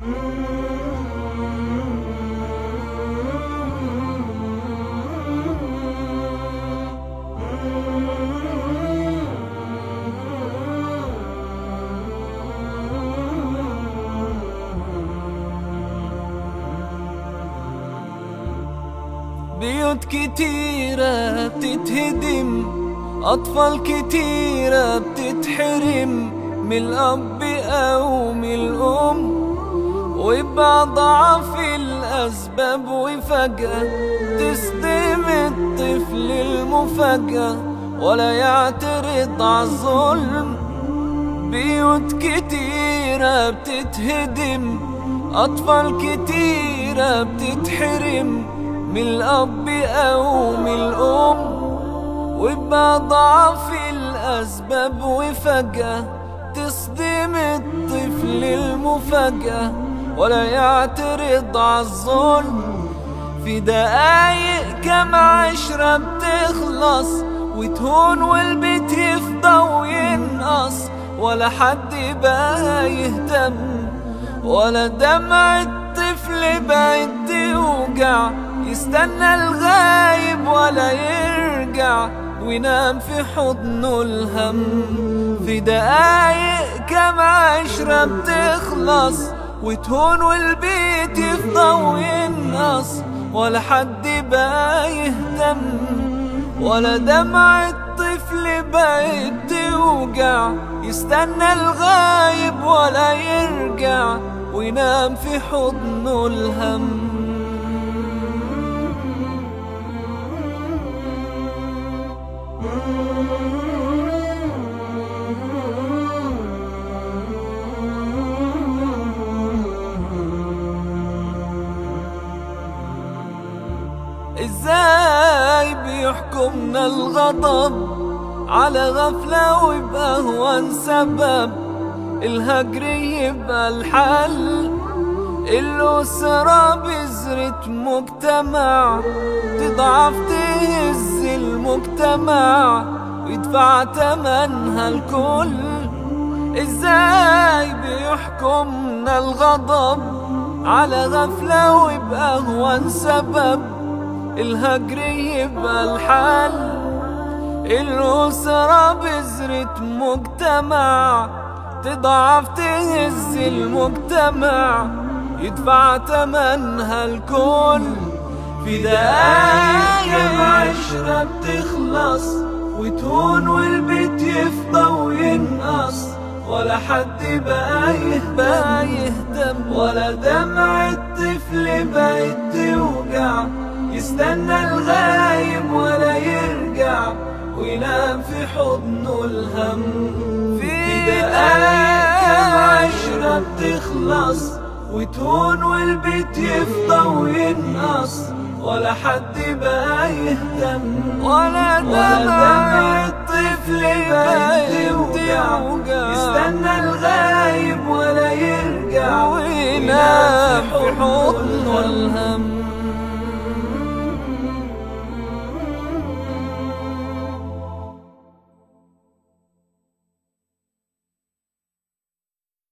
بيوت كتيرة بتتهدم أطفال كتيرة بتتحرم من الأب أو من الأم. ويبقى ضعف الأسباب وفجأة تصدم الطفل المفاجأة ولا يعترض عالظلم بيوت كتيرة بتتهدم أطفال كتيرة بتتحرم من الأب أو من الأم. ويبقى ضعف الأسباب وفجأة تصدم الطفل المفاجأة. ولا يعترض عالظلم في دقايق كم عشرة بتخلص وتهون والبيت يفضى وينقص. ولا حد بقى يهتم ولا دمع الطفل بقت توجع يستنى الغايب ولا يرجع وينام في حضنه الهم. في دقايق كم عشرة بتخلص وتهون والبيت يفضى وينقص ولا حد بقى يهتم ولا دمع الطفل بقت توجع يستنى الغايب ولا يرجع وينام في حضنه الهم. إزاي بيحكمنا الغضب. على غفلة ويبقى هو سبب الهجر يبقى الحل. الأسرة بذرة مجتمع. تضعف تهز المجتمع. ويدفع تمنها الكل. إزاي بيحكمنا الغضب؟ على غفلة ويبقى هو سبب الهجر يبقى الحل الأسرة بذرة مجتمع تضعف تهز المجتمع يدفع تمنها الكل. في دقايق عشرة بتخلص وتهون والبيت يفضى وينقص. ولا حد بقى يهتم ولا دمع الطفل بقت توجع يستنى الغايب ولا يرجع وينام في حضنه الهم. في دقايق عشرة بتخلص وتهون والبيت يفضى وينقص. ولا حد بقى يهتم ولا دمع الطفل بقى توجع يستنى الغايب ولا يرجع وينام في حضنه الهم.